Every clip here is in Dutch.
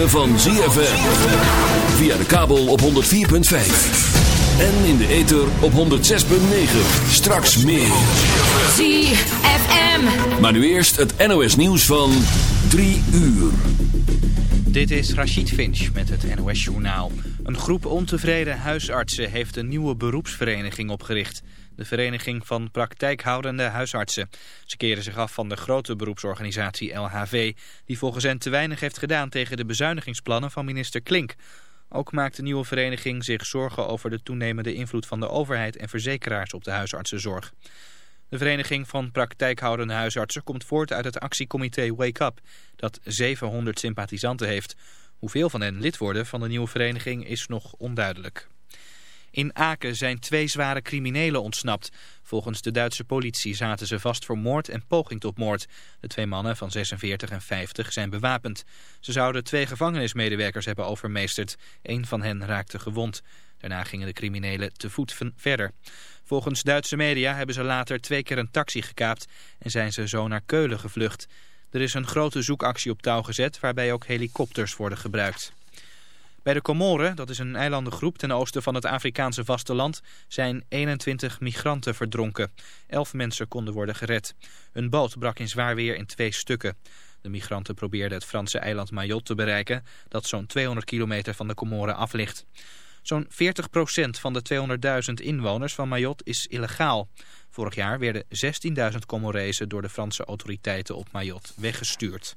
Ritme van ZFM. Via de kabel op 104.5. En in de ether op 106.9. Straks meer. ZFM. Maar nu eerst het NOS nieuws van 3 uur. Dit is Rachid Finch met het NOS Journaal. Een groep ontevreden huisartsen heeft een nieuwe beroepsvereniging opgericht. De Vereniging van Praktijkhoudende Huisartsen. Ze keren zich af van de grote beroepsorganisatie LHV... die volgens hen te weinig heeft gedaan tegen de bezuinigingsplannen van minister Klink. Ook maakt de nieuwe vereniging zich zorgen over de toenemende invloed van de overheid en verzekeraars op de huisartsenzorg. De Vereniging van Praktijkhoudende Huisartsen komt voort uit het actiecomité Wake Up, dat 700 sympathisanten heeft. Hoeveel van hen lid worden van de nieuwe vereniging is nog onduidelijk. In Aken zijn twee zware criminelen ontsnapt. Volgens de Duitse politie zaten ze vast voor moord en poging tot moord. De twee mannen van 46 en 50 zijn bewapend. Ze zouden twee gevangenismedewerkers hebben overmeesterd. Eén van hen raakte gewond. Daarna gingen de criminelen te voet verder. Volgens Duitse media hebben ze later twee keer een taxi gekaapt en zijn ze zo naar Keulen gevlucht. Er is een grote zoekactie op touw gezet waarbij ook helikopters worden gebruikt. Bij de Comoren, dat is een eilandengroep ten oosten van het Afrikaanse vasteland, zijn 21 migranten verdronken. Elf mensen konden worden gered. Een boot brak in zwaar weer in twee stukken. De migranten probeerden het Franse eiland Mayotte te bereiken, dat zo'n 200 kilometer van de Comoren af ligt. Zo'n 40% van de 200.000 inwoners van Mayotte is illegaal. Vorig jaar werden 16.000 Comorezen door de Franse autoriteiten op Mayotte weggestuurd.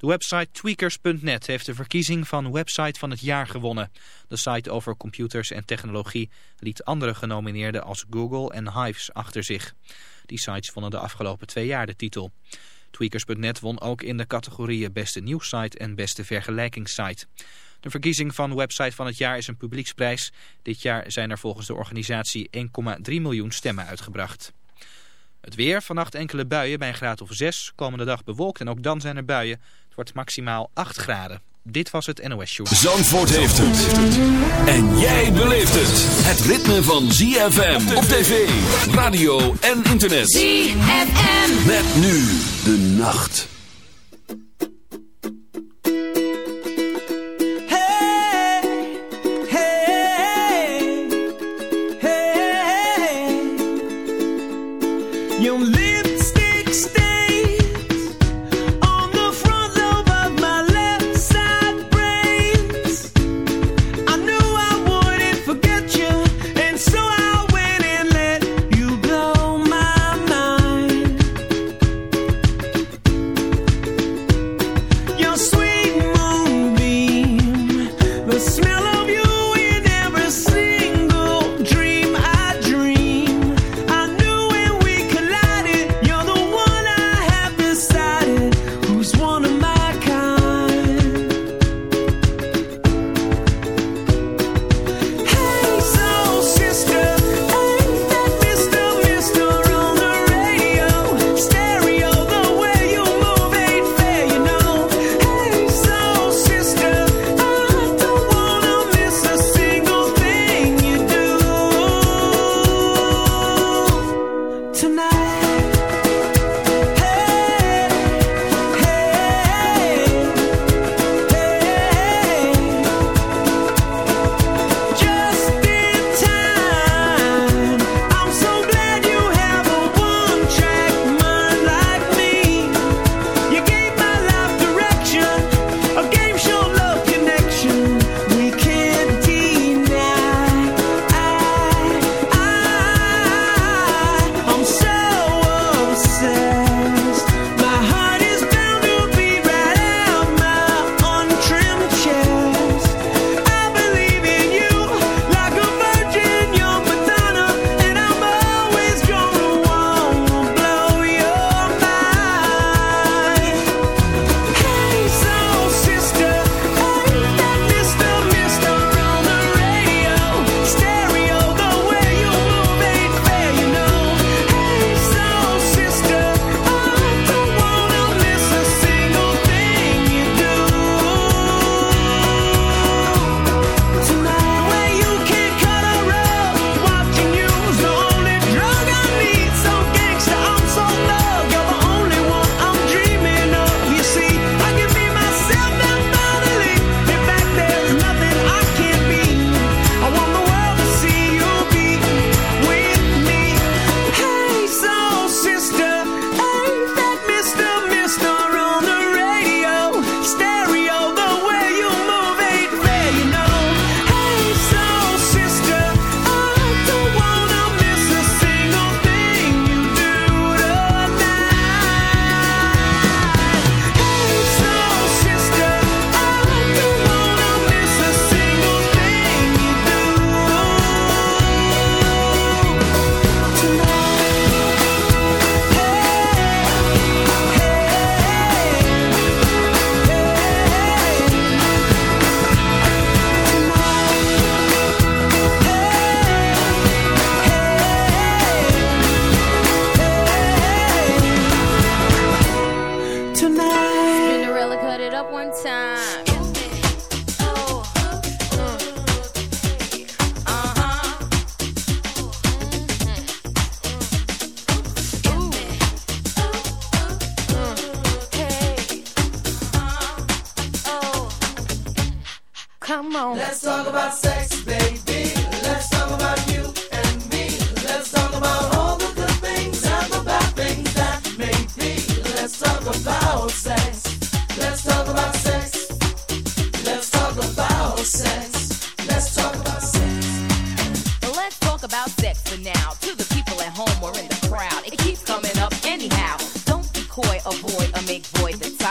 De website tweakers.net heeft de verkiezing van website van het jaar gewonnen. De site over computers en technologie liet andere genomineerden als Google en Hives achter zich. Die sites wonnen de afgelopen twee jaar de titel. Tweakers.net won ook in de categorieën beste nieuwssite en beste vergelijkingssite. De verkiezing van website van het jaar is een publieksprijs. Dit jaar zijn er volgens de organisatie 1,3 miljoen stemmen uitgebracht. Het weer, vannacht enkele buien bij een graad of 6. Komende dag bewolkt en ook dan zijn er buien. Het wordt maximaal 8 graden. Dit was het NOS Show. Zandvoort heeft het. En jij beleeft het. Het ritme van ZFM op tv, radio en internet. ZFM. Met nu de nacht.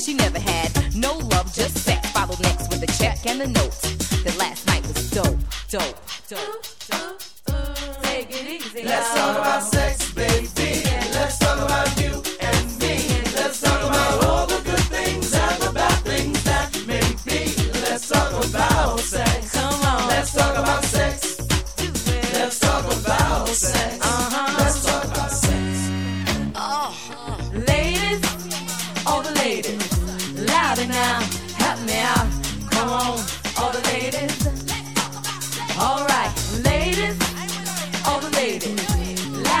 she never had. No love, just sex. Followed next with a check and a note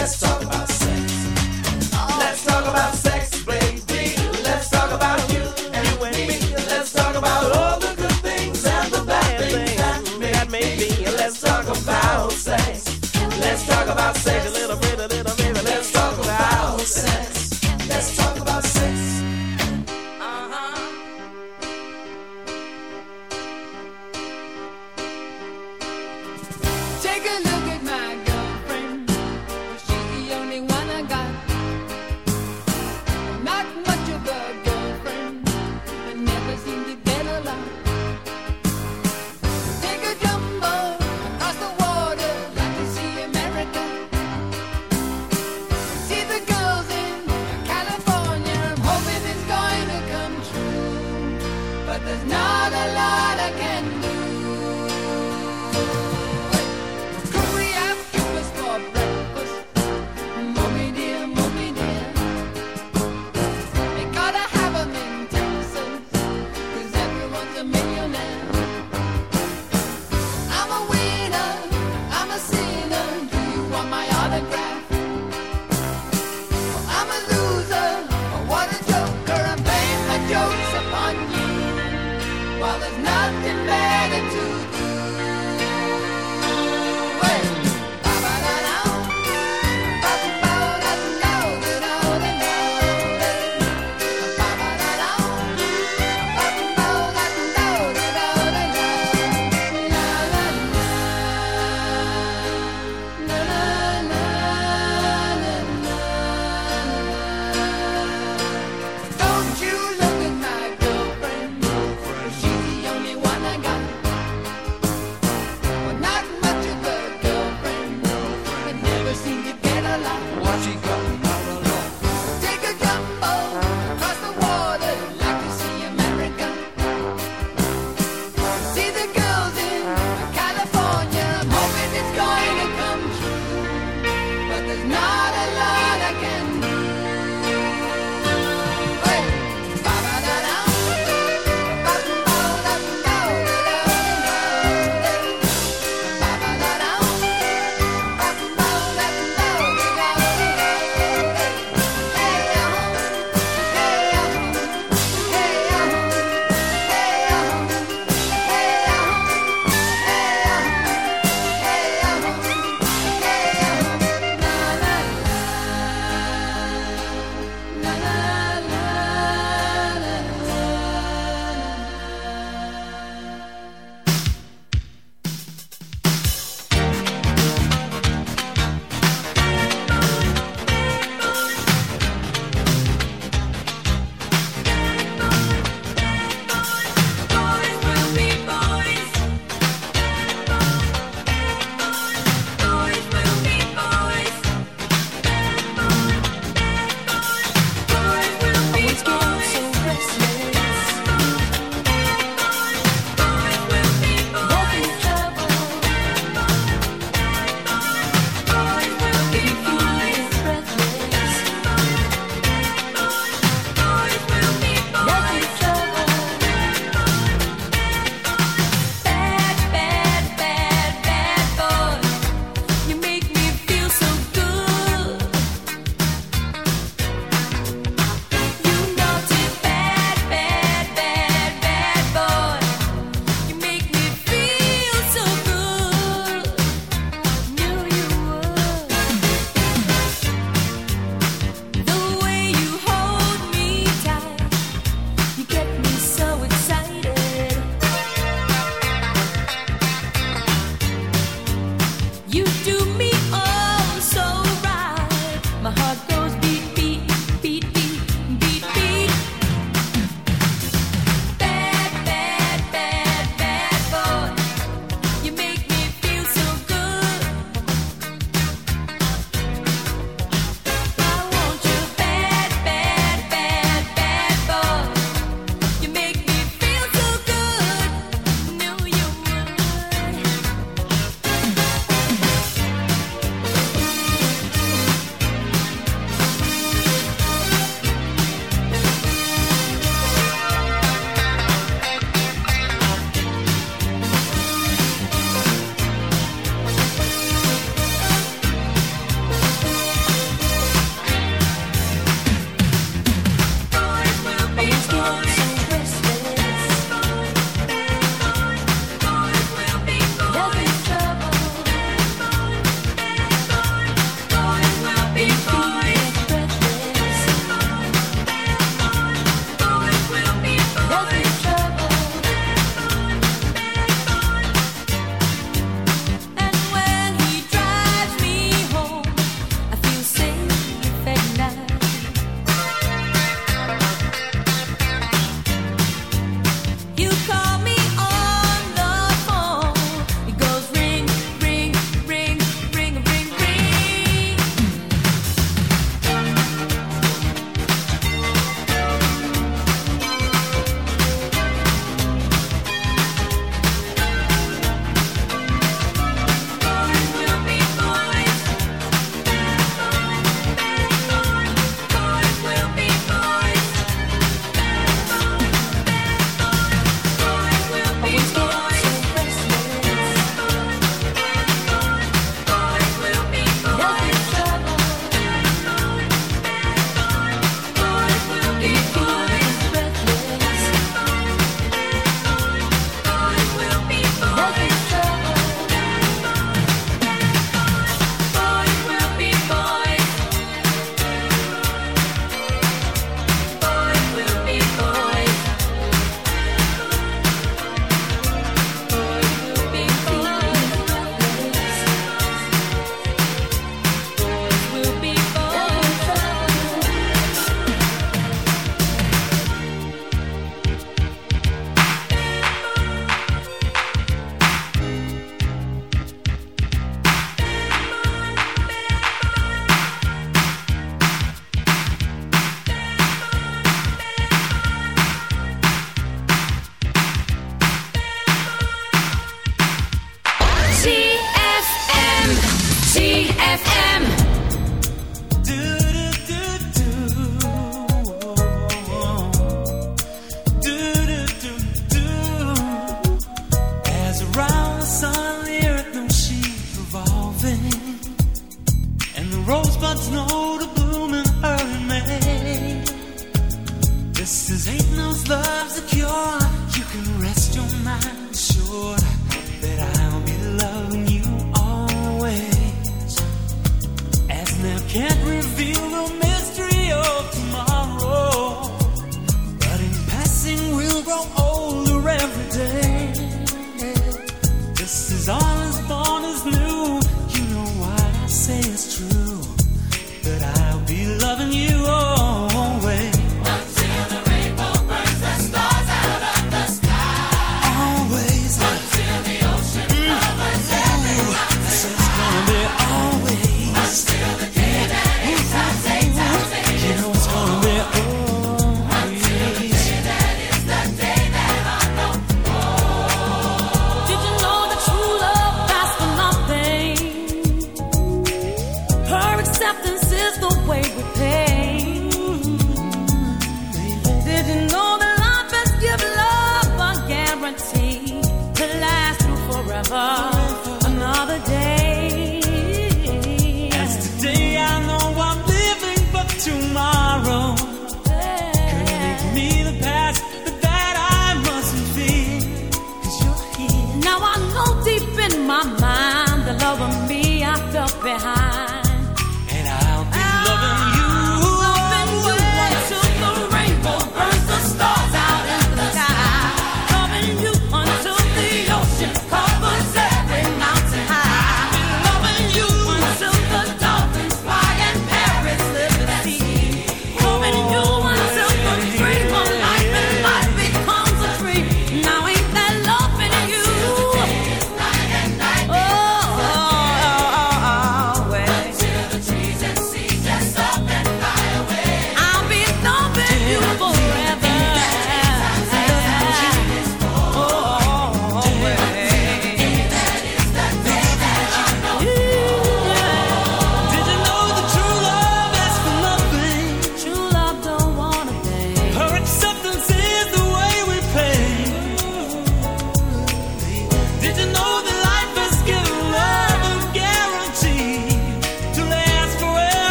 Let's talk about sex. Let's talk about sex, nothing better to do.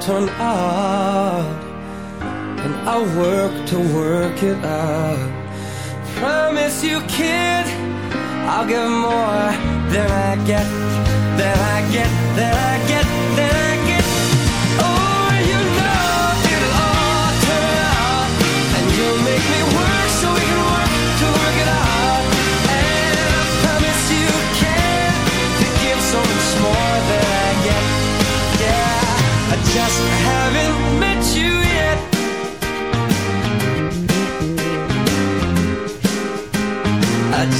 turn odd And I work to work it out Promise you kid I'll give more. Than I get Than I get, than I get.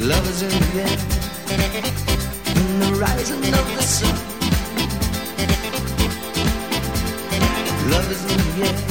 Love is in the air, in the rising of the sun. Love is in the air.